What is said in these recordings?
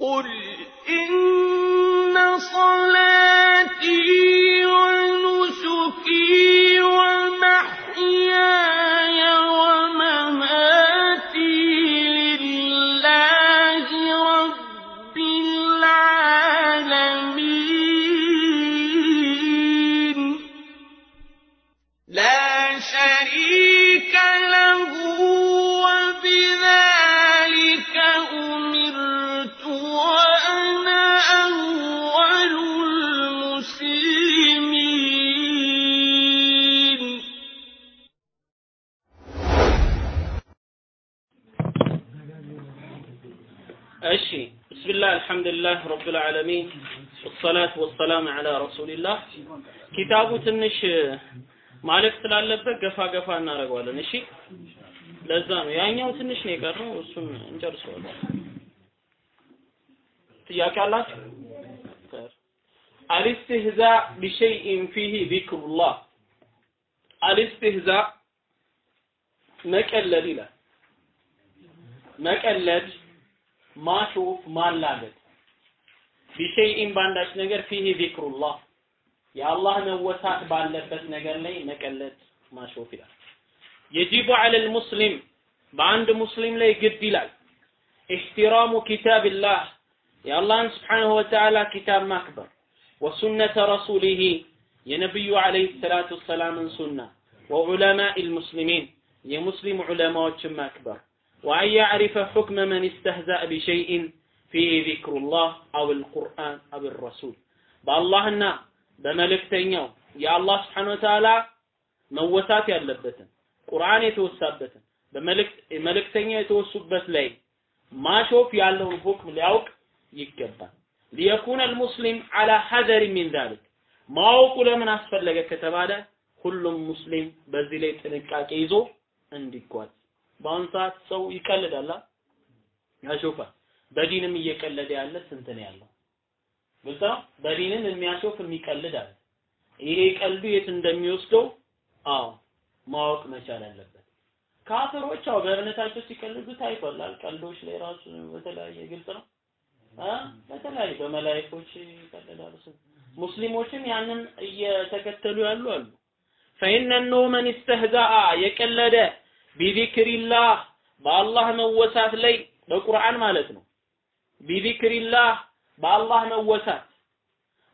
قل إن አልሐምዱሊላህ ረብል ዓለሚን ወሰላቱ ወሰላም ዐላ ረሱሊላህ። ኪታቡ ትንሽ ማለት ስላለበት ገፋ ገፋ እናደርገዋለን። እሺ? ለዛ ነው። ያኛው ትንሽ ነው የቀረው እሱን እንጨርሰዋለን። ጥያቄ አላችሁ? አልስትህዛ ቢሸይኢን ፊህ ዚክሩላህ። አልስትህዛ መቀለድ ይላል። መቀለድ ማሾፍ ማላገጥ في شيء باندش نجر فيه ذكر الله. يا الله نوسع باللبس نجر لي نكلت ما شوفي لا يجب على المسلم باند مسلم لي قد لا احترام كتاب الله. يا الله سبحانه وتعالى كتاب مكبر. وسنة رسوله. يا نبي عليه الصلاة والسلام سنة. وعلماء المسلمين. يا مسلم علماء مكبر. وأن يعرف حكم من استهزأ بشيء ፊህ ዚክሩላህ አው አልቁርአን አው ረሱል በአላህና በመልእክተኛው የአላህ ስብሐነ ወተዓላ መወሳት ያለበትን ቁርአን የተወሳበትን በመልእክት የተወሱበት ላይ ማሾፍ ያለውን ሁክም ሊያውቅ ይገባል። ሊየኩነ አልሙስሊም አላ ሐዘሪ ሚን ዛሊክ ማወቁ ለምን አስፈለገ ከተባለ ሁሉም ሙስሊም በዚህ ላይ ጥንቃቄ ይዞ እንዲጓዝ። በአሁኑ ሰዓት ሰው ይቀልዳላ፣ ያሾፋል። በዲንም እየቀለደ ያለ ስንት ነው ያለው? ግልጽ ነው። በዲንም የሚያሾፍ የሚቀልድ አለ። ይሄ ቀልዱ የት እንደሚወስደው አዎ ማወቅ መቻል አለበት። ካፍሮች አዎ በእምነታቸው ሲቀልዱ ታይቷል። ቀልዶች ላይ ራሱ በተለያየ ግልጽ ነው እ በተለያየ በመላእክቶች ይቀልዳሉ። ሙስሊሞችም ያንን እየተከተሉ ያሉ አሉ። فإن من استهزأ የቀለደ بذكر الله በአላህ መወሳት ላይ በቁርአን ማለት ነው بذكر الله በአላህ መወሳት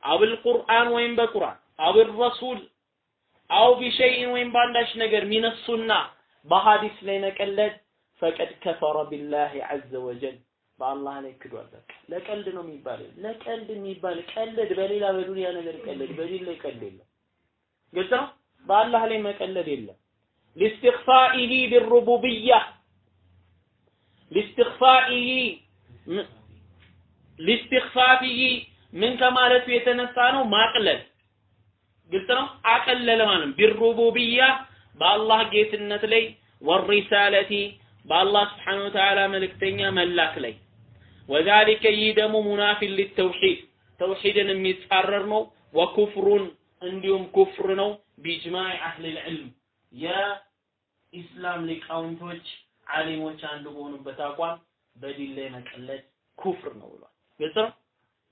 أو بالقرآن ወይም በቁርአን أو بالرسول أو بشيء ወይም በአንዳች ነገር من السنة በሐዲስ ላይ መቀለድ فقد كفر بالله عز وجل በአላህ ላይ ክዷል። በቃ ለቀልድ ነው የሚባለው። ለቀልድ የሚባል ቀልድ በሌላ በዱንያ ነገር ቀልድ፣ በዲን ላይ ቀልድ የለም። ግልጽ በአላህ ላይ መቀለድ የለም። لاستخفافه بالربوبية لاستخفافه لاستخفافه ምን ከማለቱ የተነሳ ነው? ማቅለል። ግልጽ ነው? አቀለለ ማለት ነው። بالربوبية በአላህ ጌትነት ላይ والرسالة በአላህ سبحانه وتعالى መልእክተኛ መላክ ላይ። وذلك ይህ ደግሞ مناف للتوحيد ተውሒድን የሚጻረር ነው። وكفر እንዲሁም ኩፍር ነው። بإجماع أهل የኢስላም ሊቃውንቶች ዓሊሞች አንዱ በሆኑበት አቋም በዲን ላይ መቀለድ ኩፍር ነው ብሏል ግልጽ ነው።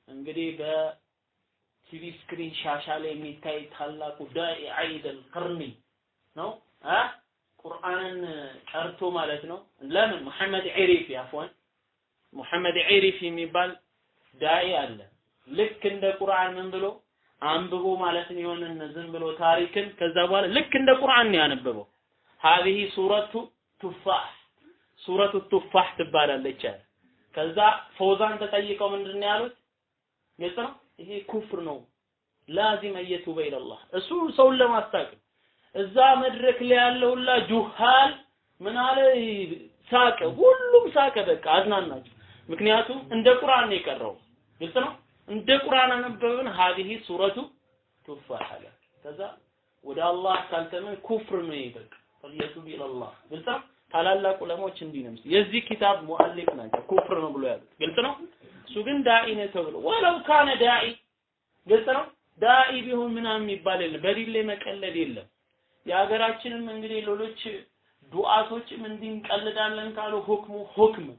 እንግዲህ በ TV screen ሻሻ ላይ የሚታይ ታላቁ ዳኢ አይደል ቅርኒ ነው ቁርአንን ቀርቶ ማለት ነው። ለምን ሙሐመድ ዒሪፊ አፍዋን ሙሐመድ ዒሪፊ የሚባል ዳኢ አለ። ልክ እንደ ቁርአን ምን ብሎ አንብቦ ማለት ነው የሆነን ዝም ብሎ ታሪክን ከዛ በኋላ ልክ እንደ ቁርአን ነው ያነበበው። ሀዚህ ሱረቱ ቱፋህ ሱረቱ ቱፋህ ትባላለች አለ ከዛ ፈውዛን ተጠይቀው ምንድን ያሉት? ግልጽ ነው? ይሄ ኩፍር ነው። ላዚም አየቱበ ኢለላህ። እሱ ሰውን ለማስታቅ እዛ መድረክ ላይ ያለውላ ጁሃል ምን አለ? ሳቀ ሁሉም ሳቀ። በቃ አዝናናቸው። ምክንያቱም እንደ ቁርአን ነው የቀረው። ግልጽ ነው? እንደ ቁርአን አነበብን። ሀዲህ ሱረቱ አለ። ከዛ ወደ አላህ ካልተመን ኩፍር ነው ይበቅ ፈየቱብ ኢለላህ። ግልጽ ነው ታላላቅ ዑለሞች እንዲህ ነው የዚህ ኪታብ ሙአሊፍ ናቸው ኩፍር ነው ብሎ ያሉት። ግልጽ ነው? እሱ ግን ዳኢ ነው ተብሎ ወለው ካነ ዳኢ ግልጽ ነው? ዳኢ ቢሆን ምናምን የሚባል የለም ላይ መቀለድ የለም። የሀገራችንም እንግዲህ ሌሎች ዱዓቶችም እንዲህ እንቀልዳለን ካሉ ሁክሙ ሁክም ነው።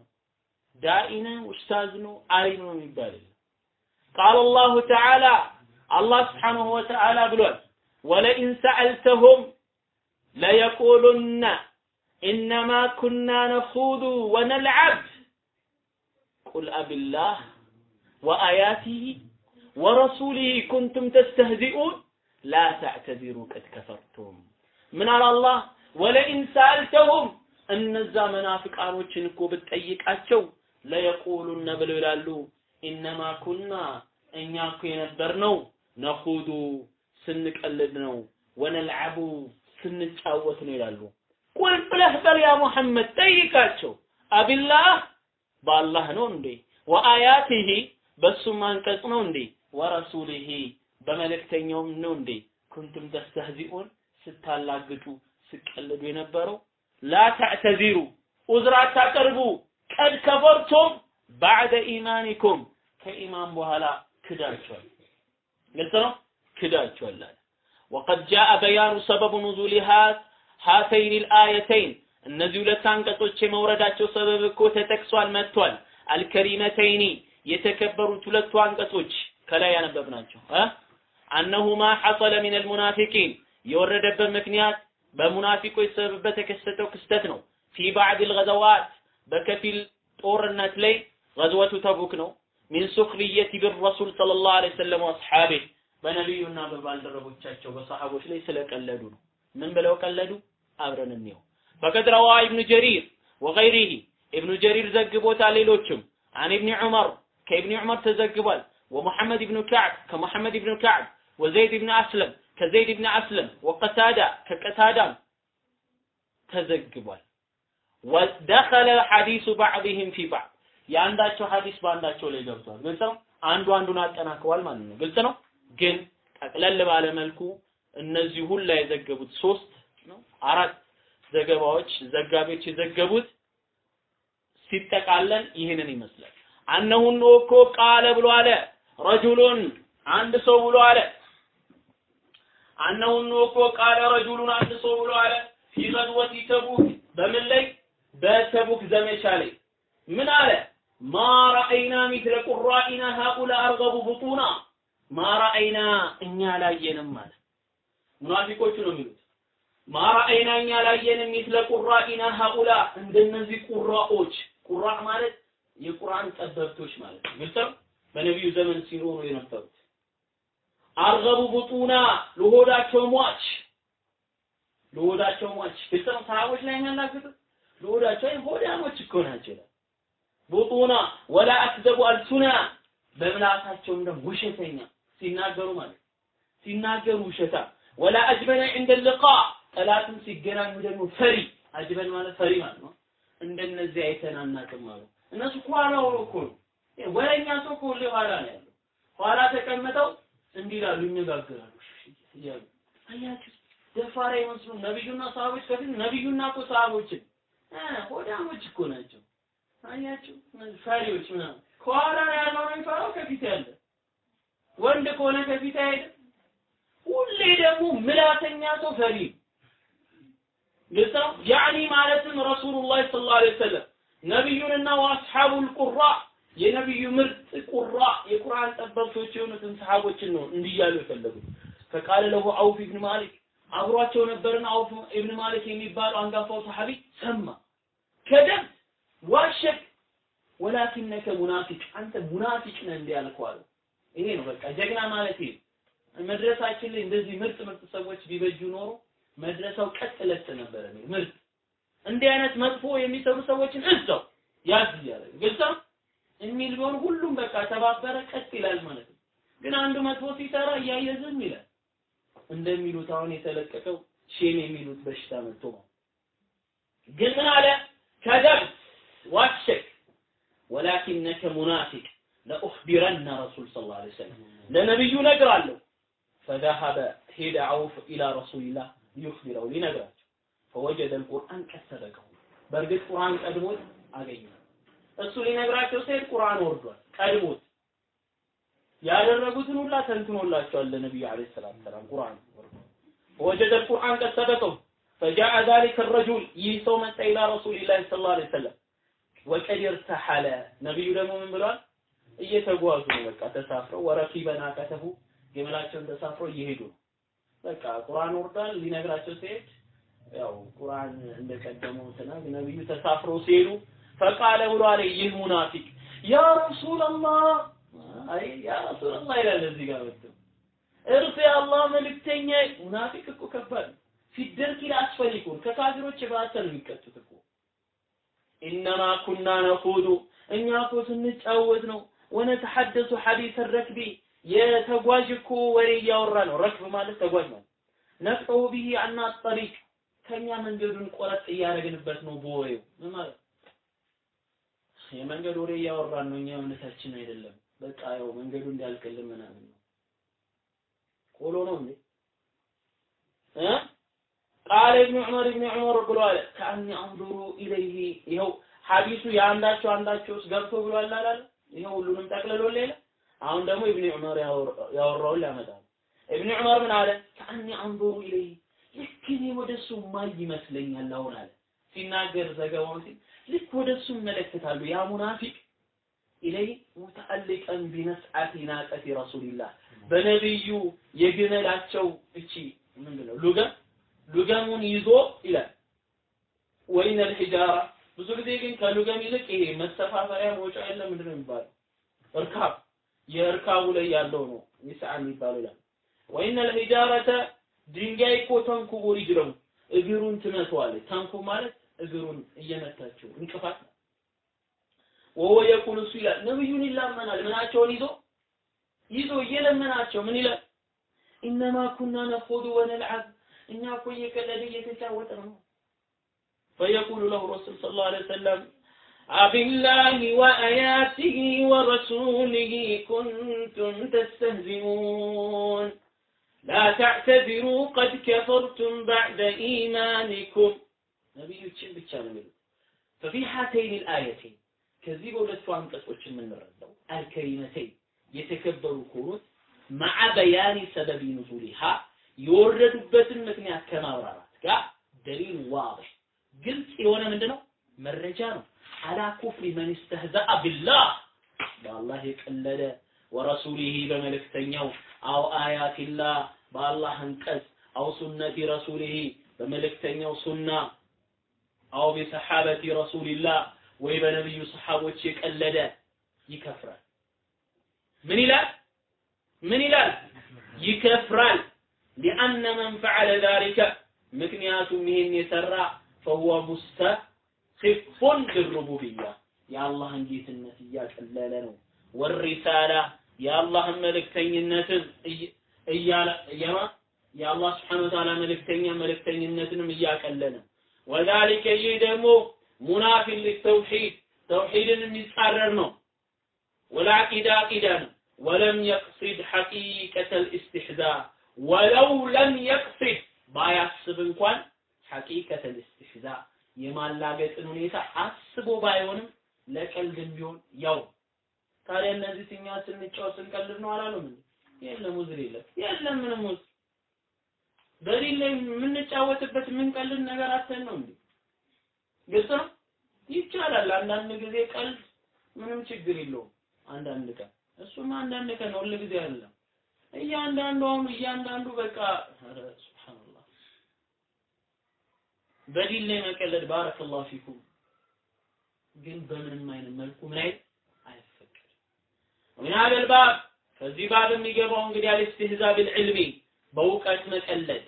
ዳኢ ነው ኡስታዝ ነው አሊም ነው የሚባል ቃል አላሁ ተዓላ አላህ ስብሓንሁ ወተዓላ ብሏል ወለኢን ሰአልተሁም ኢነማ ኩና ነኹዱ ወነልዓብ ቁል አቢላህ ወአያቲህ ወረሱሊህ ኩንቱም ተስተህዚኡን ላ ተዕተዚሩ ቀድ ከፈርቱም ምን አለ አላህ ወለኢን ሰአልተሁም እነዛ መናፍቃኖችን እኮ ብትጠይቃቸው ለየቁሉነ ብለው ይላሉ። ኢነማ ኩና እኛ እኮ የነበርነው ነኹዱ ስንቀልድ ነው። ወነልዓቡ ስንጫወት ነው ይላሉ ቁል ብለህ በል ያ ሙሐመድ ጠይቃቸው። አቢላህ በአላህ ነው እንዴ? ወአያቲሂ በሱም አንቀጽ ነው እንዴ? ወረሱሊሂ በመልእክተኛውም ነው እንዴ? ኩንቱም ተስተህዚኡን ስታላግጡ ስቀልዱ የነበረው? ላ ተዕተዚሩ ኡዝር አታቀርቡ። ቀድ ከፈርቱም ባዕደ ኢማኒኩም ከኢማን በኋላ ክዳችኋል ግልጽ ነው? ክዳችኋል አለ። ወቀድ ጃአ በያኑ ሰበቡ ኑዙሊ ሃተይን ልአየተይን እነዚህ ሁለት አንቀጾች የመውረዳቸው ሰበብ እኮ ተጠቅሷል መጥቷል። አልከሪመተይኒ የተከበሩት ሁለቱ አንቀጾች ከላይ ያነበብናቸው አነሁማ ሐصለ ሚን አልሙናፊቂን የወረደበት ምክንያት በሙናፊቆች ሰበብ በተከሰተው ክስተት ነው። ፊ ባዕድ ልገዘዋት በከፊል ጦርነት ላይ ገዝወቱ ተቡክ ነው። ሚን ሱክርየት ቢረሱል ሰለላሁ ዐለይሂ ወሰለም ወአስሓቢህ። በነቢዩና በባልደረቦቻቸው በሰሃቦች ላይ ስለቀለዱ ነው። ምን ብለው ቀለዱ አብረን እንየው ፈቀድ ረዋ ኢብኑ ጀሪር ወገይሪሂ ኢብኑ ጀሪር ዘግቦታል ሌሎችም አን ኢብኒ ዑመር ከኢብኒ ዑመር ተዘግቧል ومحمد بن كعب كمحمد بن كعب وزيد بن أسلم كزيد بن أسلم وقتادة كقتادة ተዘግቧል ወደኸለ ሐዲሱ ባዕድህም ፊ ባዕድ የአንዳቸው ሐዲስ በአንዳቸው ላይ ገብቷል ግልጽ ነው አንዱ አንዱን አጠናክሯል ማለት ነው ግልጽ ነው ግን ጠቅለል ባለ መልኩ እነዚህ ሁላ የዘገቡት ሶስት ነው። አራት ዘገባዎች ዘጋቢዎች የዘገቡት ሲጠቃለል ይህንን ይመስላል። አነሁን እኮ ቃለ ብሎ አለ ረጁሉን አንድ ሰው ብሎ አለ። አነሁን እኮ ቃለ ረጁሉን አንድ ሰው ብሎ አለ። ፊ ገዝወቲ ተቡክ በምን ላይ? በተቡክ ዘመቻ ላይ። ምን አለ? ማ ረአይና ቁራኢና ሃኡላ አርገቡ ብጡና ማ እኛ ላየንም አለ። ሙናፊቆቹ ነው የሚሉት ማ ረአይና እኛ ላየንም ሚስለ ቁራኢና ሃኡላ እንደነዚህ ቁራዎች ቁራ ማለት የቁርአን ጠበብቶች ማለት ግልጽ በነቢዩ ዘመን ሲኖሩ የነበሩት አርገቡ ብጡና ለሆዳቸው ሟች። ለሆዳቸው ሟች። ግልጽ ሰሃቦች ላይ የሚያናግጡት ለሆዳቸው ሆዳሞች እኮ ናቸው ቡጡና ወላ አክዘቡ አልሱና በምላሳቸውም ደግሞ ውሸተኛ ሲናገሩ ማለት ሲናገሩ ውሸታ ወላ አጅበነ እንደ ጠላትም ሲገናኙ ደግሞ ፈሪ አጅበን ማለት ፈሪ ማለት ነው። እንደነዚህ አይተን አናውቅም አሉ እነሱ ኋላ ሆኖ እኮ ነው። ወረኛ ሰው እኮ ኋላ ነው ያለው። ኋላ ተቀምጠው እንዲህ ይላሉ ይነጋገራሉ። እያሉ አያችሁ ደፋራ ይመስሉ ነብዩና ሰሃቦች ከፊት ነብዩና እኮ ሰሃቦችን ሆዳሞች እኮ ናቸው። አያችሁ ፈሪዎች ምናምን። ከኋላ ያለው ነው የሚፈራው ከፊት ያለ ወንድ ከሆነ ከፊት አይሄድም። ሁሌ ደግሞ ምላተኛ ሰው ፈሪ ግልጽ ነው ያኒ ማለትም ረሱሉላህ ሰለላሁ ዐለይሂ ወሰለም። ነብዩንና ወአስሐቡል ቁራ የነብዩ ምርጥ ቁራ የቁርአን ጠበብቶች የሆኑትን ሰሃቦችን ነው እንዲያሉ የፈለጉት። ፈቃለ ለሁ አውፍ ኢብን ማሊክ አብሯቸው ነበርና አውፍ ኢብን ማሊክ የሚባለው አንጋፋው ሰሃቢ ሰማ። ከደም ዋሸክ ወላኪነከ ሙናፊቅ አንተ ሙናፊቅ ነህ እንዲህ ያልከው ይሄ ነው በቃ ጀግና ማለት ይሄ። መድረሳችን ላይ እንደዚህ ምርጥ ምርጥ ሰዎች ቢበጁ ኖሮ መድረሳው ቀጥ ለጥ ነበር የሚል ምርጥ። እንዲህ አይነት መጥፎ የሚሰሩ ሰዎችን እዛው ያዝ እያለ ግልጽ የሚል ቢሆን ሁሉም በቃ ተባበረ ቀጥ ይላል ማለት ነው። ግን አንዱ መጥፎ ሲሰራ እያየ ዝም ይላል። እንደሚሉት አሁን የተለቀቀው shame የሚሉት በሽታ መጥቶ ማለት ግን ምን አለ? كذبت ዋሸክ ولكنك منافق ለኡኽቢረና ረሱል ሰለላሁ ዐለይሂ ወሰለም። ለነብዩ ነግራለሁ ፈዘሀበ ሄደ አውፍ ኢላ ረሱሊላህ ሊዩኽቢረው ሊነግራቸው ፈወጀደ ልቁርአን ቀድ ሰበቀሁ በእርግጥ ቁርአን ቀድሞት አገኘ እሱ ሊነግራቸው ሲሄድ ቁርአን ወርዷል ቀድሞት ያደረጉትን ሁላ ተንትኖላቸዋል ለነቢዩ አለይሂ ሰላቱ ሰላም ቁርአን ወርዷል ፈወጀደ ልቁርአን ቀድ ሰበቀሁ فجاء ذلك الرجل ይህ ሰው መጣ ኢላ ረሱልላህ ሰለላሁ ዐለይሂ ወሰለም ወቀድ irtaሐለ ነብዩ ደግሞ ምን ብለዋል? እየተጓዙ ነው። በቃ ተሳፍረው ወረኪበና ከተፉ ግመላቸውን ተሳፍረው እየሄዱ ነው። በቃ ቁርአን ወርዷል ሊነግራቸው ሲሄድ ያው ቁርአን እንደቀደመው ተናግ ነብዩ ተሳፍረው ሲሄዱ ፈቃለ ብሎ አለ ይህ ሙናፊቅ ያ ረሱላላህ አይ ያ ረሱላላህ ይላል እዚህ ጋር መጥቶ። እርሱ የአላህ መልእክተኛ ሙናፊቅ እኮ ከባድ ነው። ፊደርኪ ላስፈሊኩን ከካፊሮች የባሰ ነው የሚቀጡት እኮ። ኢነማ ኩና ነኹዱ እኛ እኮ ስንጫወት ነው። ወነተሐደሱ ሐዲስ ረክቢ የተጓዥ እኮ ወሬ እያወራ ነው። ረክብ ማለት ተጓዥ ማለት ነቅጠው ብሂ አና ከኛ መንገዱን ቆረጥ እያደረግንበት ነው በወሬው። ምን ማለት? የመንገድ ወሬ እያወራን ነው። እኛ እውነታችን አይደለም። በቃ ያው መንገዱ እንዲያልቅልን ምናምን ነው። ቆሎ ነው እንዴ? قال ابن عمر ኢብኑ ዑመር ብሏል كأني أنظر إليه ይኸው ሐዲሱ የአንዳቸው አንዳቸው ገብቶ ብሏል አላለ? ይኸው ሁሉንም ጠቅልሎ ሌላ አሁን ደግሞ ኢብኑ ዑመር ያወራውን ነው። ኢብኑ ዑመር ምን አለ? كأني أنظر إليه ልክ እኔ ወደሱ ማይ ይመስለኛል አሁን አለ። ሲናገር ዘገባውን ሲል ልክ ወደሱ እመለከታለሁ ያ ሙናፊቅ إليه متعلقا بنسعة ناقة رسول الله በነቢዩ የግመላቸው እቺ ምንድነው ሉገም ሉገሙን ይዞ ይላል። ወይነ ልሒጃራ ብዙ ጊዜ ግን ከሉገም ይልቅ ይሄ መሰፋፈሪያ መውጫ የለ ምንድነው የሚባለው? እርካብ የእርካቡ ላይ ያለው ነው ኒስዓ የሚባለው ይላል። ወኢነል ሂጃረተ ድንጋይ እኮ ተንኩቡ ሪጅለው እግሩን ትመቷዋል። ተንኩ ማለት እግሩን እየመታችው እንቅፋት ነው። ወሆ የቁል እሱ ይላል ነብዩን ይላመናል። ምናቸውን ይዞ ይዞ እየለመናቸው ምን ይላል? ኢነማ ኩና ነኹዱ ወነልዓብ እኛ እኮ እየቀለደ እየተጫወተ ነው። ፈየቁሉ ለሁ ረሱል ሰለላሁ ዐለይሂ ወሰለም أبالله وآياته ورسوله كنتم تستهزئون لا تعتذروا قد كفرتم بعد إيمانكم نبي يتشم بالشام ففي هاتين الآيتين كذب ولدت عن قصوش من الرزو الكريمتين የተከበሩ ሆኑት መዓ በያኒ ሰበቢ ኑዙሊሃ የወረዱበትን ምክንያት ከማብራራት ጋር ደሊል ዋضሕ ግልጽ የሆነ ምንድነው መረጃ ነው አላ ኩፍሪ መን እስተህዛአ ቢላህ። በአላህ የቀለደ ወረሱሊሂ በመልእክተኛው አው አያቲላህ በአላህ አንቀጽ አው ሱነቲ ረሱሊሂ በመልእክተኛው ሱና አው ቢሰሓበቲ ረሱሊላህ። ወይ በነብዩ ሰሓቦች የቀለደ ይከፍራል። ምን ይላል? ምን ይላል? ይከፍራል። ሊአነ መን ፈዐለ ዛሊከ ምክንያቱም ይህን የሰራ ፈሁወ ሙስተህ ሙስተኺፉን ቢሩቡብያ የአላህን ጌትነት እያቀለለ ነው። ወሪሳላ የአላህን መልእክተኝነትን እያለ የአላህ ስብሓነ ወተዓላ መልእክተኛ መልእክተኝነትንም እያቀለለ ወዛሊከ ይህ ደግሞ ሙናፊን ሊተውሒድ ተውሒድን የሚጻረር ነው። ወልዓቂዳ አቂዳ ነው። ወለም የቅሲድ ሐቂቀተ ልእስትሕዛ ወለው ለም የቅሲድ ባያስብ እንኳን ሐቂቀተ ልእስትሕዛ የማላገጥን ሁኔታ አስቦ ባይሆንም ለቀልድም ቢሆን ያው ታዲያ እነዚህ እኛ ስንጫወት ስንቀልድ ነው አላሉም? የለም ውዝር የለም የለም ምንም ውዝር በዲን ላይ የምንጫወትበት የምንቀልድ ነገር አተን ነው እንዴ? ግልጽ ነው። ይቻላል። አንዳንድ ጊዜ ቀልድ ምንም ችግር የለውም። አንዳንድ ቀን እሱም አንዳንድ ቀን ሁል ጊዜ አይደለም። እያንዳንዱ አሁን እያንዳንዱ በቃ በዲን ላይ መቀለድ ባረከላሁ ፊኩም። ግን በምንም አይነት መልኩ ምን አይል? አይፈቀድም። ምን አለል ባብ? ከዚህ ባብ የሚገባው እንግዲህ አልስትህዛ ቢልዕልሚ በእውቀት መቀለድ።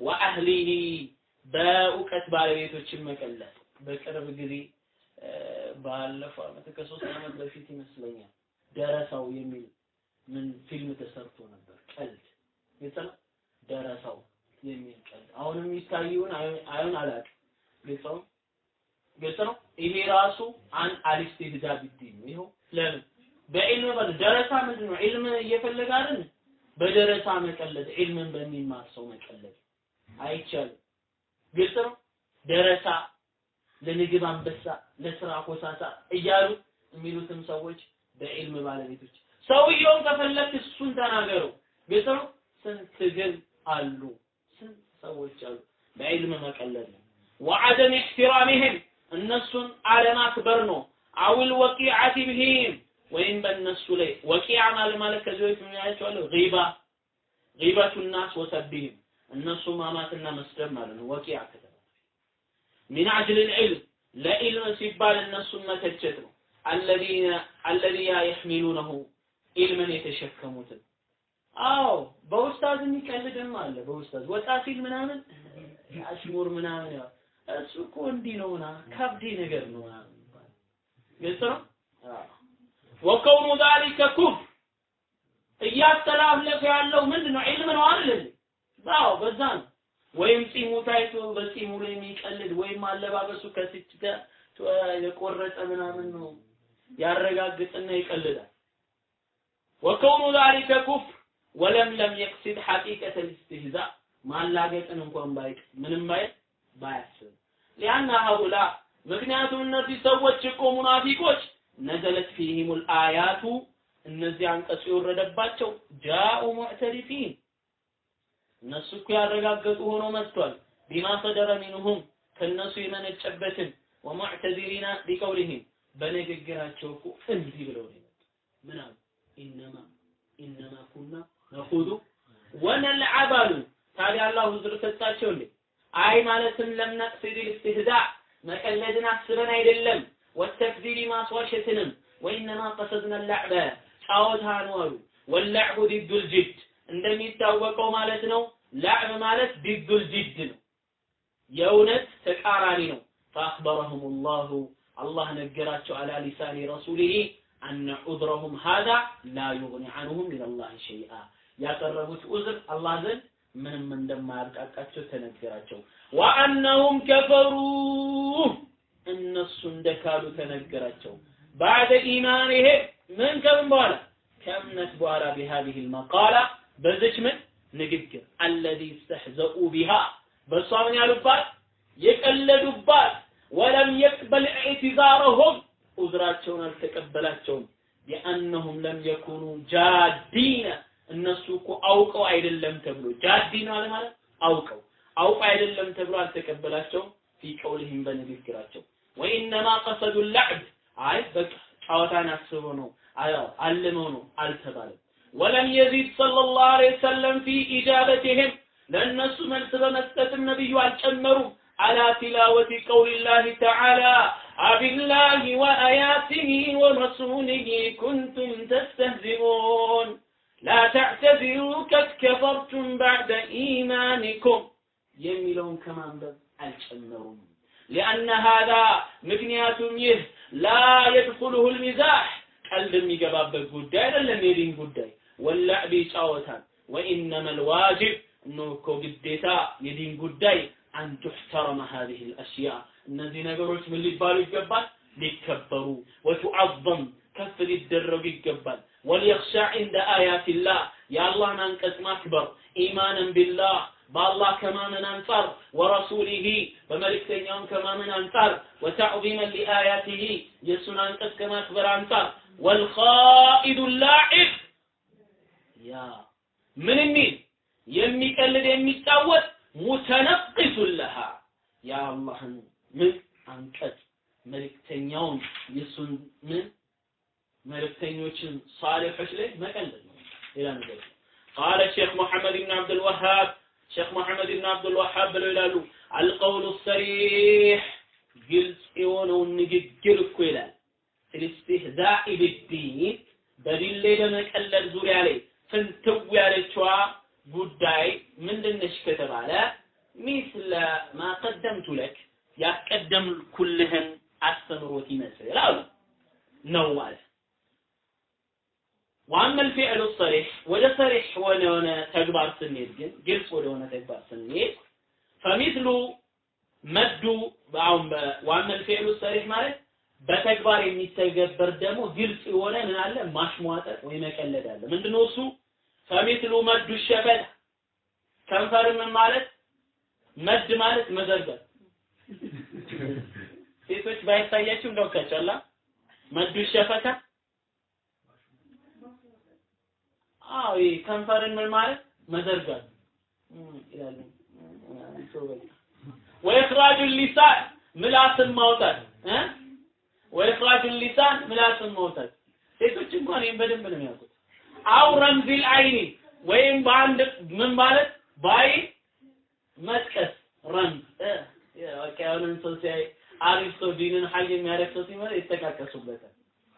ወአህሊሂ በእውቀት ባለቤቶችን መቀለድ። በቅርብ ጊዜ ባለፈው አመት ከሶስት አመት በፊት ይመስለኛል ደረሳው የሚል ምን ፊልም ተሰርቶ ነበር። ቀልድ። ደረሳው የሚል ቀልድ አሁንም ይታየውን አይሆን አላውቅም። ግልጽ ነው? ግልጽ ነው? ይሄ ራሱ አን አልስቲህዛ ቢዲን ይኸው ለምን? በዕልም በል ደረሳ ምንድን ነው ዕልም እየፈለገ አይደል? በደረሳ መቀለድ ዕልምን በሚማር ሰው መቀለድ አይቻልም። ግልጽ ነው? ደረሳ ለምግብ አንበሳ ለስራ ኮሳሳ እያሉ የሚሉትም ሰዎች በዕልም ባለቤቶች። ሰውየውን ከፈለክ እሱን ተናገረው። ግልጽ ነው? ስንት ግን አሉ ሰዎች አሉ። በዕልም መቀለድ ነው። ወዐደም ኢሕቲራሚህም እነሱን አለማክበር ነው። አውል ወቂዓቲ ብሂም ወይም በእነሱ ላይ ወቂዓ ማለት ማለት ከዚህ በፊት ምን ያላችኋለሁ ጊባ ጊበቱ ናስ ወሰቢህም እነሱ ማማትና መስደብ ማለት ነው። ወቂዓ ከተባለ ሚን አጅል ልዕልም ለኢልም ሲባል እነሱን መተቸት ነው። አለዚያ የሕሚሉነሁ ኢልምን የተሸከሙትን አዎ በኡስታዝ የሚቀልድም አለ። በኡስታዝ ወጣ ሲል ምናምን አሽሙር ምናምን ያው እሱ እኮ እንዲህ ነው ምናምን ካብዴ ነገር ነው ግልጽ ነው? ወከውኑ ዛሊከ ኩፍር እያስተላለፈ ያለው ምንድን ነው ዒልም ነው አይደል? አዎ በዛ ነው። ወይም ጺሙ ታይቶ በጺሙ ላይ የሚቀልድ ወይም አለባበሱ ከስች የቆረጠ ምናምን ነው። ያረጋግጥና ይቀልዳል። ወከውኑ ዛሊከ ኩፍር ወለም ለም የቅሲድ ሐቂቀተ ልስትህዛ ማላገጥን እንኳን ባይቅ ምንም ባይል ባያስብ። ሊአና ሀኡላ ምክንያቱም እነዚህ ሰዎች እኮ ሙናፊቆች። ነዘለት ፊሂሙል አያቱ እነዚህ አንቀጹ የወረደባቸው ጃኡ ሙዕተሪፊን እነሱ እኮ ያረጋገጡ ሆኖ መጥቷል። ቢማ ሰደረ ሚንሁም ከእነሱ የመነጨበትን። ወሙዕተዚሪና ቢቀውሊህም በንግግራቸው እኮ እንዲህ ብለው ነው አሉ? ኢነማ ኢነማ ኩና ነኹዱ ወነልዓብ አሉ ታዲያ አላህ ዑዝር ሰጣቸው እንዴ አይ ማለትም ለም ነቅሲድ ልስትህዛ መቀለድን አስበን አይደለም ወተክዚሪ ማስዋሸትንም ወኢነማ ቀሰድና ላዕበ ጫወታ ነው አሉ ወላዕቡ ዲዱል ጅድ እንደሚታወቀው ማለት ነው ላዕብ ማለት ዲዱል ጅድ ነው የእውነት ተቃራኒ ነው فأخبرهم الله الله ነገራቸው على لسان رسوله أن عذرهم هذا لا يغني عنهم من الله شيئا ያቀረቡት ዑዝር አላህ ዘንድ ምንም እንደማያብቃቃቸው ተነገራቸው። ወአነሁም ከፈሩ እነሱ እንደካሉ ተነገራቸው። ባዕደ ኢማን ይሄ ምን ከምን በኋላ? ከእምነት በኋላ ቢሃዚህ መቃላ በዚች ምን? ንግግር። አለዚ ስተሕዘኡ ቢሃ በእሷ ምን ያሉባት? የቀለዱባት። ወለም የቅበል ኢዕትዛረሁም ዑዝራቸውን አልተቀበላቸውም። ቢአነሁም ለም የኩኑ ጃዲነ። አውቀው አይደለም ተብሎ ጃዲን አለ ማለት አውቀው አውቀው አይደለም ተብሎ አልተቀበላቸውም ፊ ቀውልህም በንግግራቸው ወኢነማ ቀሰዱ ላዕብ አይ በቃ ጨዋታን አስበው ነው አልመው ነው አልተባለም ወለም የዚድ ሰለላሁ ዐለይሂ ወሰለም ፊ ኢጃበቲህም ለእነሱ መልስ በመስጠትም ነብዩ አልጨመሩም على تلاوة قول الله تعالى أبالله وآياته ورسوله كنتم تستهزئون لا تعتذروا قد كفرتم بعد إيمانكم يميلون كمان بس الجنرون لأن هذا مكنيات يه لا يدخله المزاح قلب ميقبابك قداي ولا ميلين قداي ولا بيصاوتان وإنما الواجب أنه كوجدتا يدين قداي أن تحترم هذه الأشياء እነዚህ ነገሮች ምን ሊባሉ ይገባል ሊከበሩ ወቱዓዘም ከፍ ሊደረጉ ይገባል ወልየኽሻ ዒንደ አያቲላህ የአላህን አንቀጽ ማክበር ኢማንን ቢላህ በአላህ ከማመን አንጻር ወረሱሊሂ በመልእክተኛውም ከማመን አንጻር ወተዕዚመን ሊአያቲሂ የእሱን አንቀጽ ከማክበር አንጻር። ወልኻኢዱ ላዒብ ያ ምን የሚል? የሚቀልድ የሚጫወት ሙተነቅሱን ለሃ የአላህን ምን? አንቀጽ መልእክተኛውን የእሱን ምን መልእክተኞችን ሳሊሖች ላይ መቀለድ ነው። ሌላ ነገር ቃለ ሼክ ሙሐመድ ብን አብዱልወሃብ ሼክ ሙሐመድ ብን አብዱልወሃብ ብለው ይላሉ አልቀውሉ ሰሪሕ ግልጽ የሆነውን ንግግር እኮ ይላል። ፊልስትህዛኢ ቢዲን በዲን ላይ በመቀለድ ዙሪያ ላይ ፍንትው ያለችዋ ጉዳይ ምንድነች ከተባለ ሚስለ ማ ቀደምቱ ለክ ያቀደምኩልህን አስተምሮት ይመስል አሉ። ነው ማለት ዋና الفعل الصريح ወደ صريح ወደ ሆነ ተግባር ስንሄድ ግን ግልጽ ወደ ሆነ ተግባር ስንሄድ فمثل መዱ አሁን ዋና الفعل الصريح ማለት በተግባር የሚተገበር ደግሞ ግልጽ የሆነ ምን አለ ማሽሟጠጥ ወይ መቀለድ አለ ምንድነው እሱ فمثل መዱ ሸፈት ከንፈር ምን ማለት መድ ማለት መዘርጋት ሴቶች ባይታያችሁ እንደውካቸዋላ መዱ ሸፈታ አዎ ይሄ ከንፈርን ምን ማለት መዘርጋት ይላሉ ወኢኽራጁ ሊሳን ምላስን ማውጣት እ? ወኢኽራጅ ሊሳን ምላስን መውሰድ ሴቶች እንኳን ይህን በደንብ ነው የሚያውቁት። أو رمز العين ወይም በአንድ ምን ማለት? በአይን መጥቀስ رمز ያውንን ሰው ሲያይ አሪፍ ሰው ዲንን high የሚያደርግ ሰው ሲመጣ ይጠቃቀሱበታል።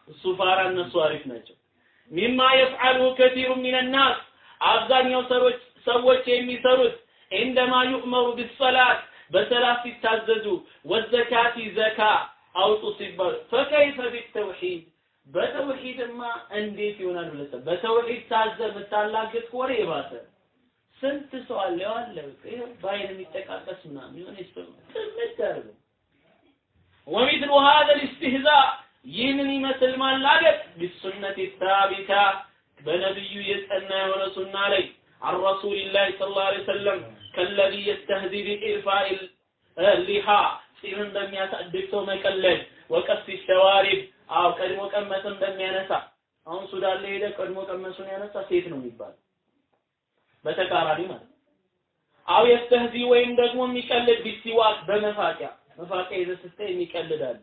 እሱ ፋራ እነሱ አሪፍ ናቸው ሚማ የፍዓሉ ከቲሩ ሚን ናስ አብዛኛው ሰዎች ሰዎች የሚሰሩት እንደማ ዩእመሩ ቢሰላት በሰላት ሲታዘዙ ወዘካቲ ዘካ አውጡ ሲባሉ ፈከይፈ ቢተውሂድ በተውሂድማ እንዴት ይሆናል ብለህ በተውሂድ ታዘ የምታላግጥ ከሆነ የባሰ ስንት ሰው አለ ያለ በአይን የሚጠቃቀስ ምናምን የሆነ ሰው ትምት አድርገው ومثل هذا الاستهزاء ይህንን ይመስል ማላገጥ ቢሱነት ታቢታ በነብዩ የጸና የሆነ ሱና ላይ عن رسول الله صلى الله عليه وسلم كالذي يستهزي بإرفاع اللحى ጺምን በሚያሳድግ ሰው መቀለድ ወቀስ ሸዋሪብ አው ቀድሞ ቀመሰን በሚያነሳ አሁን ሱዳን ላይ ሄደ ቀድሞ ቀመሱን ያነሳ ሴት ነው የሚባል በተቃራኒ ማለት አው የስተህዚ ወይም ደግሞ የሚቀልድ ቢሲዋክ በመፋቂያ መፋቂያ ይዘህ ስትይ የሚቀልድ አለ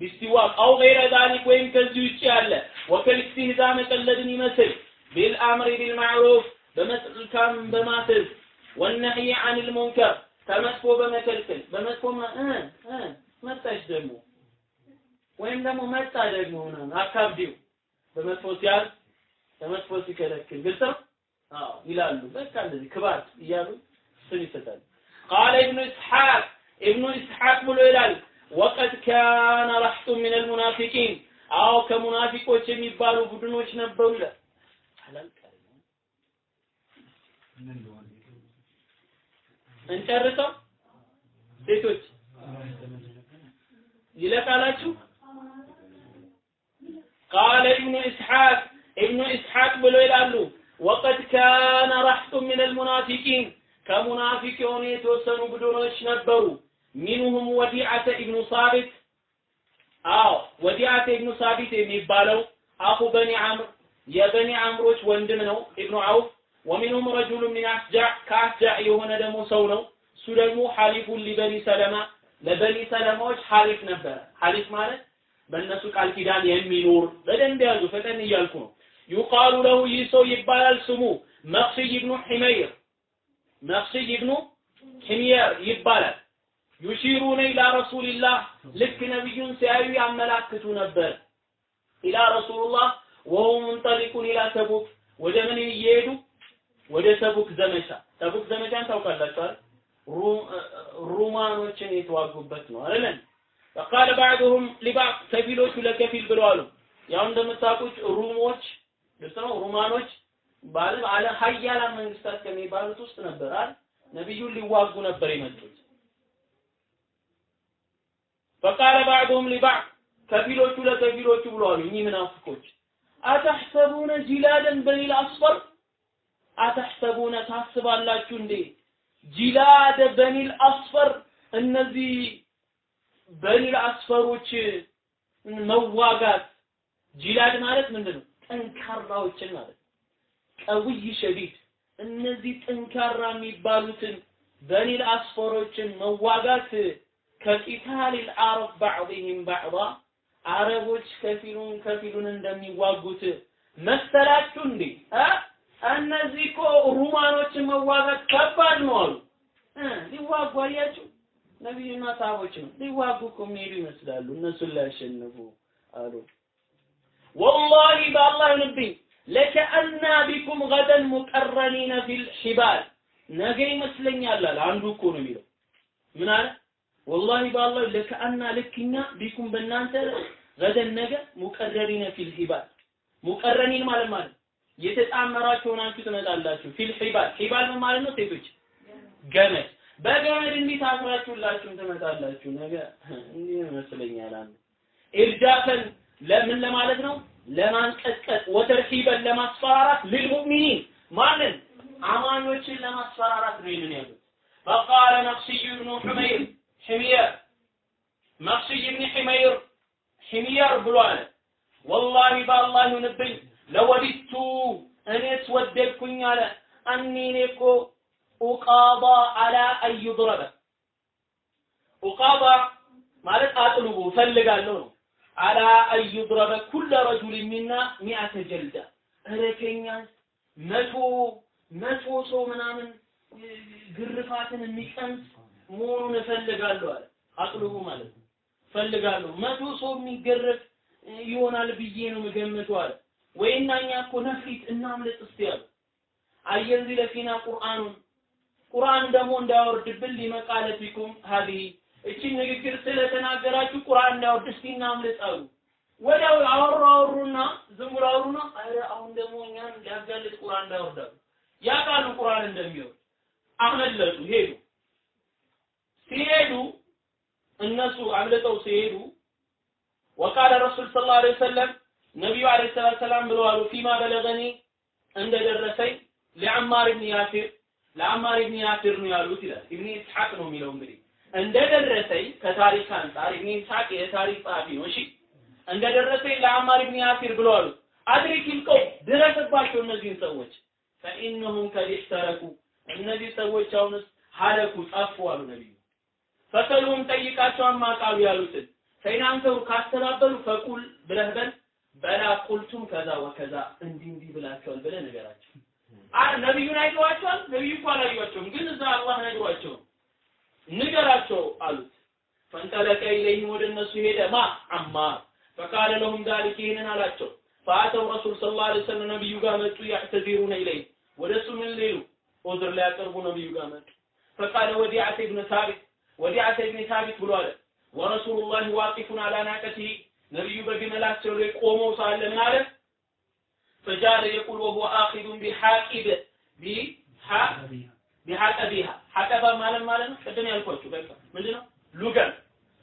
بالسواك أو غير ذلك ወይም ከዚህ ውጭ ያለ وكالاستهزاء መቀለድን ይመስል بالأمر بالمعروف በመልካም በማዘዝ ወነህይ አኒል ሙንከር ከመጥፎ በመከልከል በመጥፎ መጣች ደግሞ ወይም ደግሞ መጣ ደግሞ ምናምን አካብዲው በመጥፎ ሲያዝ በመጥፎ ሲከለክል ግልጽ ነው? ይላሉ። በቃ እንደዚህ ክባት እያሉ ስም ይሰጣሉ። ቃለ ኢብኑ ኢስሐቅ ኢብኑ ኢስሐቅ ብሎ ይላል ወቀድ ካነ ረሕቱ ምን አልሙናፊቂን አዎ ከሙናፊቆች የሚባሉ ቡድኖች ነበሩ ይላል እንጨርሰው? ሴቶች ይለቃላችሁ? ቃለ ኢብኑ ኢስሐቅ ኢብኑ ኢስሐቅ ብሎ ይላሉ ወቀድ ካነ ረሕቱ ምን አልሙናፊቂን ከሙናፊቅ የሆኑ የተወሰኑ ቡድኖች ነበሩ ሚንሁም ወዲዓተ ኢብኑ ሳቢት። አዎ ወዲዓተ ኢብኑ ሳቢት የሚባለው አኹ በኒ አምር የበኒ አምሮች ወንድም ነው ኢብኑ አውፍ። ወሚንሁም ረጁሉ ሚን አስጃዕ ከአስጃዕ የሆነ ደግሞ ሰው ነው። እሱ ደግሞ ሐሊፉን ሊበኒ ሰለማ ለበኒ ሰለማዎች ሐሊፍ ነበረ። ሐሊፍ ማለት በእነሱ ቃል ኪዳን የሚኖር በደንብ ያዙ ፈጠን እያልኩ ነው። ዩቃሉ ለሁ ይህ ሰው ይባላል ስሙ መቅስይ ብኑ ሒመይር። መቅስይ ብኑ ሒምየር ይባላል ዩሺሩነ ኢላ ረሱልላህ ልክ ነቢዩን ሲያዩ ያመላክቱ ነበር። ኢላ ረሱሉላህ ወሁም ሙንጠሊቁን ኢላ ተቡክ ወደ ምን እየሄዱ ወደ ተቡክ ዘመቻ። ተቡክ ዘመቻን ታውቃላችሁ አይደል? ሩማኖችን የተዋጉበት ነው አይደል? ፈቃለ ባዕዱሁም ሊባዕድ ከፊሎቹ ለከፊል ብለዋሉ። ያው እንደምታውቁት ሩሞች ግልጽ ነው ሩማኖች ባለ ሀያላን መንግስታት ከሚባሉት ውስጥ ነበር አይደል? ነቢዩን ሊዋጉ ነበር የመጡት። فقال بعضهم لبعض ከፊሎቹ ለከፊሎቹ ብለዋል። እኚህ ምናፍቆች أتحسبون جلاد بني الأصفر? أتحسبون ታስባላችሁ እንዴ? جلاد بني الأصفر? እነዚህ በኒል አስፈሮች መዋጋት جلاد ማለት ምንድን ነው? ጠንካራዎችን ማለት قوي شديد። እነዚህ ጠንካራ የሚባሉትን በኒል አስፈሮችን መዋጋት ከቂታሊል አረብ ባዕድህም ባዕዳ አረቦች ከፊሉን ከፊሉን እንደሚዋጉት መሰላችሁ እንዴ? እነዚህ እኮ ሩማኖችን መዋጋት ከባድ ነው አሉ። ሊዋጉ አያችሁ፣ ነቢዩና ሰሃቦች ነው ሊዋጉ እኮ የሚሄዱ ይመስላሉ። እነሱን ላያሸንፉ አሉ። ወላሂ በአላህ ይሁንብኝ ለከአና ቢኩም ገደን ሙቀረኒነ ፊል ሒባል ነገ ይመስለኛል አለ። አንዱ እኮ ነው የሚለው ምን አለ والله በአላህ لكأنا ልክ እኛ بكم በእናንተ غدا ነገ مقرنين في الحبال مقرنين ማለት ማለት የተጣመራችሁ ሆናችሁ ትመጣላችሁ። في الحبال حبال ማለት ነው? ሴቶች ገመድ በገመድ እንዲህ ታስራችሁላችሁም ትመጣላችሁ። ነገ እንዲህ ይመስለኛል። አንድ إرجافا ለምን ለማለት ነው? ለማንቀጥቀጥ وترهيبا ለማስፈራራት للمؤمنين ማንን አማኞችን ለማስፈራራት ነው ይምን ያሉት በቃለ ነፍስዩ ብኑ ሑመይር ሒምየር መክስይ ብኒ ሒመይር ሒምየር ብሎ አለ ወላሂ በአላህ ይሁንብኝ ለወዲቱ እኔስ ወደድኩኝ አለ አኒ እኔ እኮ ኡቃባ አላ አዩድረበ ኡቃባ ማለት አጥልቡ እፈልጋለሁ ነው አላ አዩድረበ ኩለ ረጁል ሚና ሚአተ ጀልዳ እረከኛል መቶ መቶ ሰው ምናምን ግርፋትን የሚቀምስ መሆኑን እፈልጋለሁ አለ። አቅልቡ ማለት ነው። እፈልጋለሁ። መቶ ሰው የሚገረፍ ይሆናል ብዬ ነው የምገምተው አለ። ወይና እኛ እኮ ነፍሪት እናምልጥ እስቲ አሉ አየንዚለ ፊና ቁርአኑን። ቁርአን ደግሞ እንዳያወርድብን ሊመቃለቲኩም ሀዚህ እቺን ንግግር ስለተናገራችሁ ቁርአን እንዳያወርድ እስቲ እናምልጥ አሉ። ወዲያው አወሩ አወሩና ዝም ብሎ አወሩና አረ አሁን ደግሞ እኛን ሊያጋልጥ ቁርአን እንዳያወርዳሉ ያውቃሉ ቁርአን እንደሚወርድ። አመለጡ ሄዱ ሲሄዱ እነሱ አምልጠው ሲሄዱ ወቃለ ረሱል ሰለላሁ ዐለይሂ ወሰለም ነቢዩ ዐለይሂ ሰላቱ ሰላም ብለዋሉ ፊማ በለገኒ እንደደረሰኝ ለአማር ኢብኑ ያሲር ለአማር ኢብኑ ያሲር ነው ያሉት ይላል። ኢብኑ ኢስሐቅ ነው የሚለው እንግዲህ እንደደረሰኝ ከታሪክ አንጻር ኢብኑ ኢስሐቅ የታሪክ ጸሐፊ ነው እሺ? እንደደረሰኝ ለአማር ኢብኑ ያሲር ብለዋሉ አድሪኪል ቀው ድረስባቸው እነዚህን ሰዎች። ፈኢነሁም ከድ ኢሕተረኩ እነዚህ ሰዎች አሁንስ ሀለኩ ጠፉ አሉ ነቢዩ ፈሰሉም ጠይቃቸው አማቃሉ ያሉትን ፈይናንተሩ ካስተባበሉ ፈቁል ብለህ በል በላ ቁልቱም ከዛ ወከዛ እንዲህ እንዲህ ብላቸዋል ብለህ ነገራቸው አረ ነቢዩን አይተዋቸዋል? ነቢዩ እኮ አላዩዋቸውም ግን እዛ አላህ ነግሯቸው ንገራቸው አሉት። ፈንጠለቀ ኢለይህም ወደ እነሱ ሄደ። ማ አማር ፈቃለ ለሁም ዛሊክ ይህንን አላቸው። ፈአተው ረሱል ስለ ላ ሰለም ነቢዩ ጋር መጡ ያዕተዚሩነ ኢለይህ ወደ እሱ ምን ሊሉ? ዑዝር ሊያቀርቡ ነቢዩ ጋር መጡ። ፈቃለ ወዲዓተ ብነ ሳቢት ወዲዓተ ብን ሳቢት ብሎ አለ ወረሱሉላህ ዋቂፉን አላ ናቀቲህ ነቢዩ በግመላቸው ላይ ቆመው ሳለ ምን አለ ፈጃለ የቁል ወሁወ አኺዱን ቢሐቂብ ቢሐቀቢሃ ሐቀባ ማለት ማለት ነው ቅድም ያልኳችሁ በቃ ምንድነው ሉገም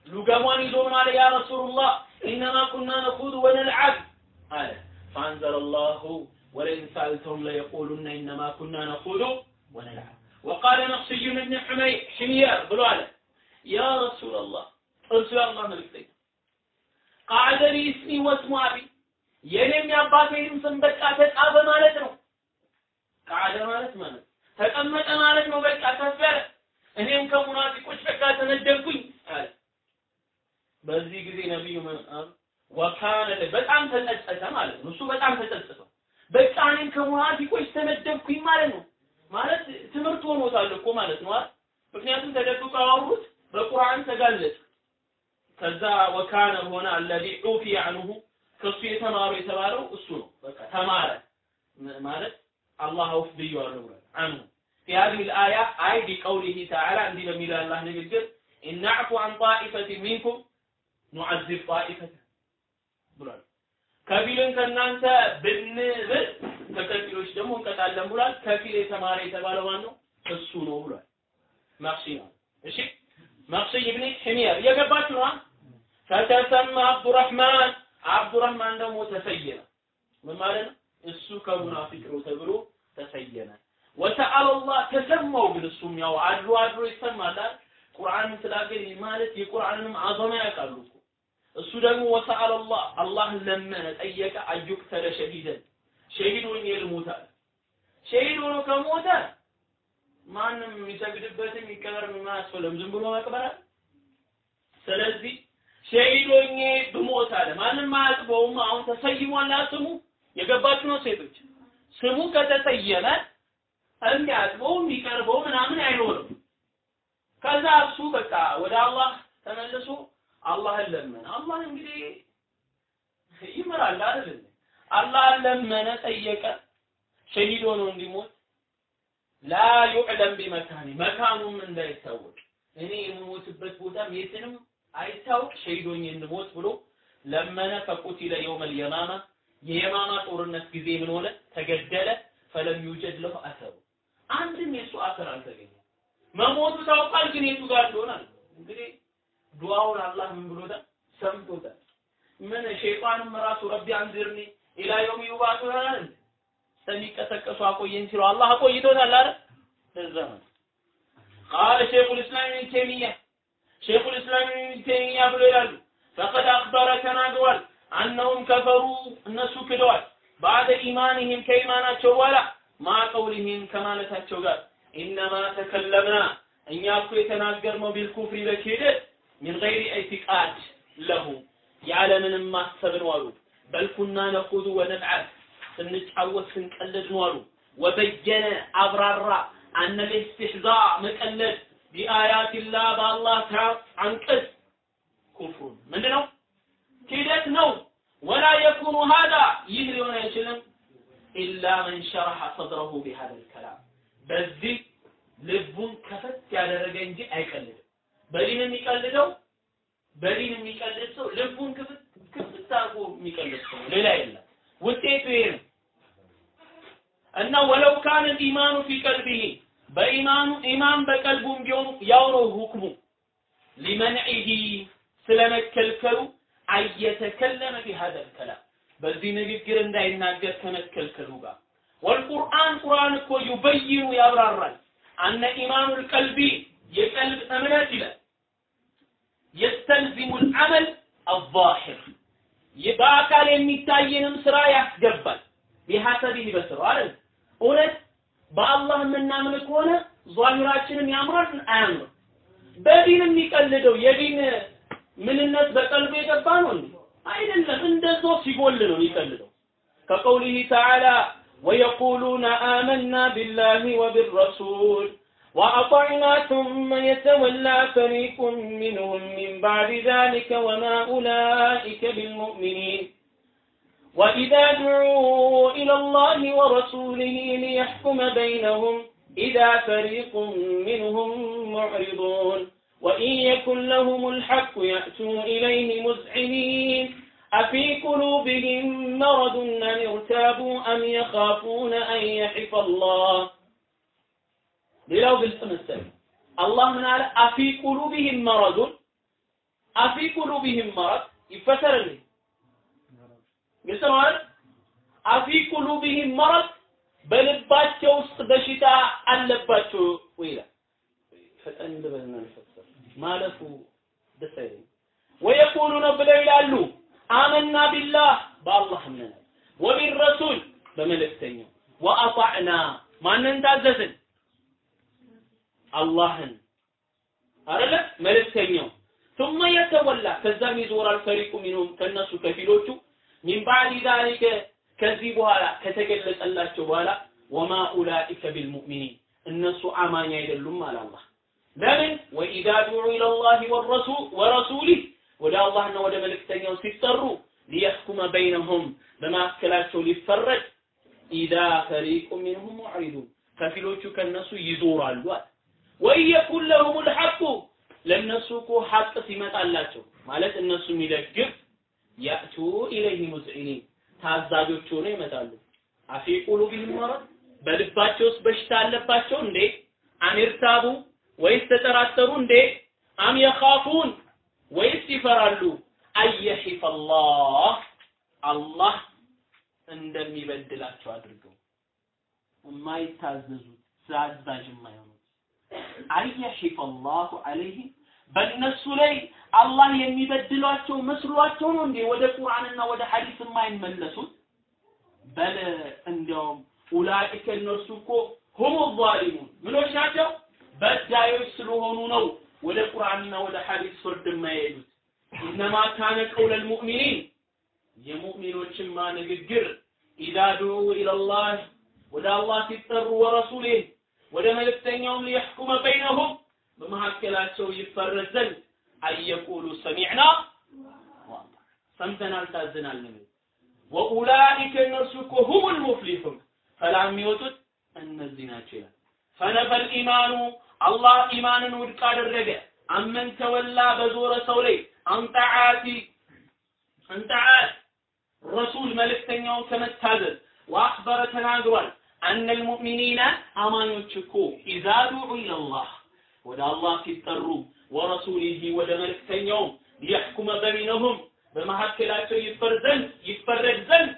ሉገሟን ይዞ ምን አለ ያ ረሱሉላህ ኢነማ ኩና ነኹዱ ወነልዓብ አለ فأنزل الله ولئن سألتهم ليقولن إنما كنا نخوض ونلعب وقال نقصي بن حمي حمير ብሎ አለ ያ ረሱላላህ እርሱ የአላህ መልእክተኛ። ቃዕደ ሊ እስሚ ወስሙ አቢ የኔም የአባቴንም ስም በቃ ተጻፈ ማለት ነው። ቃዕደ ማለት ማለት ተቀመጠ ማለት ነው። በቃ ሰፈረ እኔም ከሙናፊቆች በቃ ተነደብኩኝ አለ። በዚህ ጊዜ ነቢዩ ምን ወካነ በጣም ተጸጸተ ማለት ነው። እሱ በጣም ተጸጸተው በቃ እኔም ከሙናፊቆች ተመደብኩኝ ማለት ነው። ማለት ትምህርት ሆኖታል እኮ ማለት ነው። ምክንያቱም ተደብቀው ያወሩት በቁርአን ተጋለጠ ከዛ ወካነ ሆነ አለዚ ዑፊ አንሁ ከሱ የተማሩ የተባለው እሱ ነው በቃ ተማረ ማለት አላህ አውፍ ብየዋለሁ ብሏል አንሁ في هذه الآية أي بقوله تعالى عندي بميل الله نقدر إن نعفو عن طائفة منكم نعذب طائفة ብሏል ከፊልን ከእናንተ ብንብል ከከፊሎች ደግሞ እንቀጣለን ብሏል ከፊል የተማረ የተባለው ማን ነው እሱ ነው ብሏል መክሲ ነው እሺ መክሲ ኢብኒ ሒሚር እየገባችሁ ነው? ፈተሰማ አብዱራህማን። አብዱራህማን ደግሞ ተሰየመ። ምን ማለት ነው? እሱ ከሙናፊቅ ነው ተብሎ ተሰየመ። ወተአለ ላህ ተሰማው ግን እሱም ያው አድሮ አድሮ ይሰማል ቁርአንን ስላገኝ ማለት የቁርአንንም አዘማ ያውቃሉ እሱ ደግሞ ወሰአለ ላህ አላህን ለመነ ጠየቀ። አዩቅተለ ሸሂደን። ሸሂድ ሆኜ ልሙት ሸሂድ ሆኖ ከሞተ ማንም የሚሰግድበትም የሚቀበርም አያስፈልግም። ዝም ብሎ መቅበር ስለዚህ ሸሂድ ሆኜ ብሞት አለ። ማንም አያጥበውም። አሁን ተሰይሟል ስሙ የገባችሁ ነው ሴቶች። ስሙ ከተሰየመ የሚያጥበው የሚቀርበው ምናምን አይኖርም። ከዛ እሱ በቃ ወደ አላህ ተመልሶ አላህን ለመነ። አላህ እንግዲህ ይምራል አይደል? አላህን ለመነ ጠየቀ። ሸሂድ ሆኖ እንዲሞት ላ يعلم بمكاني መካኑም እንዳይታወቅ። እኔ የምሞትበት ቦታም የትንም አይታወቅ። ሸሂድ ሆኜ እንድሞት ብሎ ለመነ። فقتل يوم اليمامة የየማማ ጦርነት ጊዜ ምን ሆነ? ተገደለ። فلم يوجد له أثر። አንድም የሱ አሰር አልተገኘም። መሞቱ ታውቋል ግን የቱ ጋር እንደሆነ እንግዲህ ዱዓውን አላህ ምን ብሎታል? ሰምቶታል። ምን ሸይጣንም ራሱ ربي أنظرني إلى يوم يبعثون ይሆናል እስከሚቀሰቀሱ አቆየን ሲለው አላህ አቆይቶታል አይደል? ነው። قال شيخ الإسلام ኢብን ተይሚያ شيخ الإسلام ኢብን ተይሚያ ብሎ ይላሉ فقد أخبر ተናግሯል أنهم كفروا እነሱ ክደዋል بعد إيمانهم ከኢማናቸው በኋላ مع قولهم ከማለታቸው ጋር إنما تكلمنا እኛ እኮ የተናገርነው بالكفر በክህደት من غير اعتقاد له ያለምንም ማሰብ ነው አሉ። በልኩና ነኹዙ ወነልዓብ ስንጫወት ስንቀልድ ነው አሉ። ወበየነ አብራራ አነል ኢስቲህዛ መቀለድ ቢአያቲላ በአላህ አንቀጽ ኩፍሩን ምንድነው? ክህደት ነው። ወላ የኩኑ ሀዳ ይህ ሊሆን አይችልም። ኢላ መን ሸረሐ ሰድረሁ ቢሃደል ከላም በዚህ ልቡን ከፈት ያደረገ እንጂ አይቀልድም። በዲን የሚቀልደው በዲን የሚቀልድ ሰው ልቡን ክፍት ክፍት የሚቀልድ ሰው ሌላ የለም። ውጤቱ ይሄ ነው። እና ولو كان إيمانه في قلبه በኢማኑ ኢማን በቀልቡም ቢሆን ያው ነው ሁክሙ። لمنعه ስለመከልከሉ أن يتكلم بهذا الكلام በዚህ ንግግር እንዳይናገር ከመከልከሉ ጋር። والقرآن ቁርአን እኮ يبين ያብራራል። አነ ኢማኑ ልቀልቢ የቀልብ እምነት ይላል። የስተልዚሙ ልዓመል አዛሂር በአካል የሚታየንም ስራ ያስገባል። ቢሐሰቢህ በስራው አይደል? እውነት በአላህ የምናምን ከሆነ ዟሂራችንም ያምራል አያምርም በዲን የሚቀልደው የዲን ምንነት በቀልቡ የገባ ነው እንዴ አይደለም እንደዛው ሲጎል ነው የሚቀልደው ከቀውሊህ ተዓላ ويقولون آمنا بالله وبالرسول وأطعنا ثم يتولى فريق منهم من بعد ذلك وما أولئك بالمؤمنين وإذا دعوا إلى الله ورسوله ليحكم بينهم إذا فريق منهم معرضون وإن يكن لهم الحق يأتوا إليه مزعمين أفي قلوبهم مرض أم ارتابوا أم يخافون أن يحف الله لو بالسمسل الله من أفي قلوبهم مرض أفي قلوبهم مرض يفسر لي. ግልጽ ነው አይደል አፊ ቁሉቢሂም መረድ በልባቸው ውስጥ በሽታ አለባቸው ወይ ይላል ፈጠን ልበልና ልፈሰር ማለፉ ደስ አይለኝም ወየቁሉነ ብለው ይላሉ አመና ቢላህ በአላህ እምነናል ወቢረሱል በመልእክተኛው ወአጣዕና ማንን ታዘዝን አላህን አረለ መልእክተኛው ثم يتولى ከዛም ይዞራል ፈሪቁ ሚንሁም ከነሱ ከፊሎቹ ሚን ባዕድ ዛሊከ ከዚህ በኋላ ከተገለጸላቸው በኋላ ወማ ኡላኢከ ቢልሙእሚኒን እነሱ አማኝ አይደሉም አለ አላህ ለምን ወኢዛ ዱዑ ኢለላሂ ወረሱሊህ ወደ አላህና ወደ መልእክተኛው ሲጠሩ ሊየሕኩመ በይነሁም በማካከላቸው ሊፈረድ ኢዛ ፈሪቁ ሚንሁም ሙዕሪዱን ከፊሎቹ ከነሱ ይዞራሉ አለ ወየኩን ለሁም ልሐቁ ለእነሱ እኮ ሐቅ ሲመጣላቸው ማለት እነሱ የሚደግፍ ያእቱ ኢለይህ ሙዝዒኒን ታዛዦች ሆነው ይመጣሉ። አፊ ቁሉቢሂም መረድ በልባቸው በሽታ አለባቸው እንዴ? አሚርታቡ ወይስ ተጠራጠሩ እንዴ? አም የኻፉን ወይስ ይፈራሉ? አየሒፈ አላህ እንደሚበድላቸው አድርገው። የማይታዘዙት አዛዥ የማይሆኑት። አየሒፈ አላሁ በእነሱ ላይ አላህ የሚበድሏቸው መስሏቸው ነው እንዴ ወደ ቁርአንና ወደ ሐዲስ የማይመለሱት በል እንዲያውም ኡላኢከ እነርሱ እኮ ሁሙ ዛሊሙን ምኖች ናቸው በዳዮች ስለሆኑ ነው ወደ ቁርአንና ወደ ሐዲስ ፍርድ የማይሄዱት። ኢነማ ካነ ቀውለል ሙእሚኒን የሙእሚኖችማ ንግግር ኢዛ ዱዑ ኢለላህ ወደ አላህ ሲጠሩ ወረሱሊህ ወደ መልእክተኛውም ሊየሕኩመ በይነሁም በመካከላቸው ይፈረድ ዘንድ አየቁሉ ሰሚዕና ሰምተናል ታዝናል ነው ወኡላኢከ እነርሱ እኮ ሁሙል ሙፍሊሑን። ፈላ የሚወጡት እነዚህ ናቸው ይላል። ፈነፈል ኢማኑ አላህ ኢማንን ውድቅ አደረገ። አመን ተወላ በዞረ ሰው ላይ አንጣዓቲ አንጣዓት ረሱል መልእክተኛውን ከመታዘዝ ወአኽበረ ተናግሯል። አነ ልሙእሚኒነ አማኞች እኮ ኢዛ ዱዑ ኢለላህ ወደ አላህ ሲጠሩ ወረሱሊሂ ወደ መልእክተኛውም ሊያሕኩመ በይነሁም በመካከላቸው ይፈርድ ዘንድ ይፈረድ ዘንድ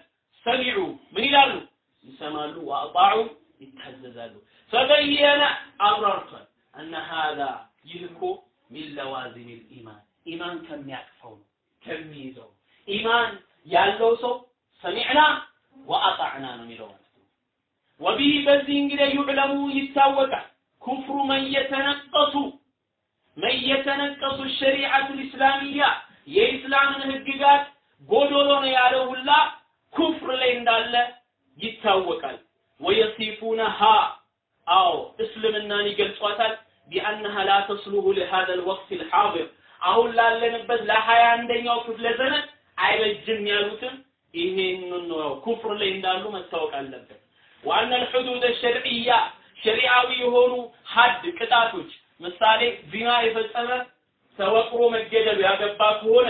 ሰሚዑ ምን ይላሉ? ይሰማሉ ወአጣዑ ይታዘዛሉ። ፈበየነ አብራርቷል። እነ ሃዛ ይህ እኮ ሚን ልኢማን ኢማን ከሚያቅፈው ነው ከሚይዘው ኢማን ያለው ሰው ሰሚዕና ወአጣዕና ነው የሚለው ማለት ነው። ወቢህ በዚህ እንግዲህ ዩዕለሙ ይታወቃል الكفر من يتنقص من يتنقص الشريعة الإسلامية የኢስላም ህግጋት ጎዶሎ ነው ያለው ሁላ ኩፍር ላይ እንዳለ ይታወቃል። ወየሲፉነሃ አዎ እስልምናን ይገልጿታል ቢአነሃ ላ ተስሉሁ ለሃዘ ልወቅት ልሓድር አሁን ላለንበት ለሀያ አንደኛው ክፍለ ዘመን አይበጅም ያሉትም ይሄንን ነው ኩፍር ላይ እንዳሉ መታወቅ አለበት። ዋና ልሑዱድ ሸርዕያ ሸሪዓዊ የሆኑ ሀድ ቅጣቶች። ምሳሌ ዚና የፈጸመ ተወቅሮ መገደሉ ያገባ ከሆነ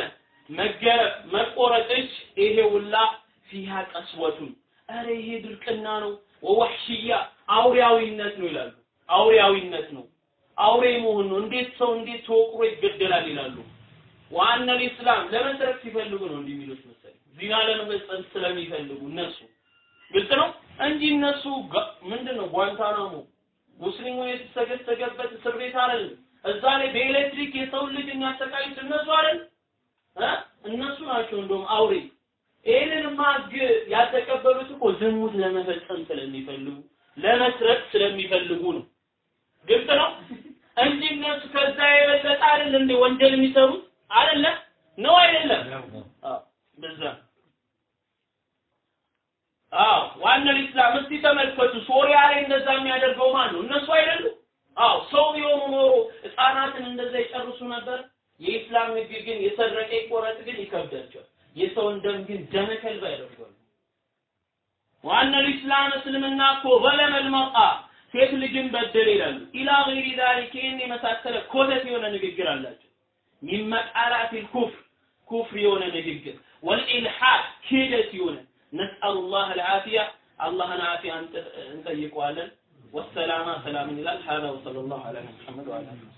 መገረፍ መቆረጥ እጅ ይሄ ውላ ፊሃ ቀስወቱን። አረ ይሄ ድርቅና ነው ወወሕሽያ አውሬያዊነት ነው ይላሉ። አውሬያዊነት ነው። አውሬ መሆን ነው። እንዴት ሰው እንዴት ተወቅሮ ይገደላል ይላሉ። ዋና ኢስላም ለመስረቅ ሲፈልጉ ነው እንዲህ የሚሉት መሰለኝ። ዚና ለመፈጸም ስለሚፈልጉ እነሱ። ግልጽ ነው እንጂ እነሱ ምንድነው? ጓንታናሞ ሙስሊሙ የተሰገሰገበት እስር ቤት አይደለም እዛ ላይ በኤሌክትሪክ የሰው ልጅ የሚያሰቃዩት እነሱ አይደል? እነሱ ናቸው እንደውም አውሬ። ይህንንማ ህግ ያልተቀበሉት እኮ ዝሙት ለመፈጸም ስለሚፈልጉ ለመስረቅ ስለሚፈልጉ ነው። ግልጽ ነው? እንጂ እነሱ ከዛ የበለጠ አይደል እንደ ወንጀል የሚሰሩት? አይደለም? ነው አይደለም? በዛ አዎ ዋናው ኢስላም እስቲ ተመልከቱ። ሶሪያ ላይ እንደዛ የሚያደርገው ማን ነው እነሱ አይደሉ አዎ ሰው ቢሆኑ ኖሮ ህፃናትን እንደዛ ይጨርሱ ነበር? የኢስላም ህግ ግን የሰረቀ ይቆረጥ ግን ይከብዳቸዋል የሰውን ደም ግን ደመ ያደርጋሉ። ዋናው ኢስላም እስልምና እኮ ዘለመል መርአ ሴት ልጅን በደል ይላሉ። ኢላ ገይሪ ዛሊክ ይህን የመሳሰለ ኮተት የሆነ ንግግር አላቸው። ሚን መቃላት ኩፍር ኩፍር የሆነ ንግግር። ወልኢልሓድ ክህደት የሆነ ነስአሉ ላህ ልዓፊያ አላህን ዓፊያ እንጠይቀዋለን ወሰላማ ሰላምን ይላል ሀዛ ወሰለ ላሁ ዐላ ነቢይ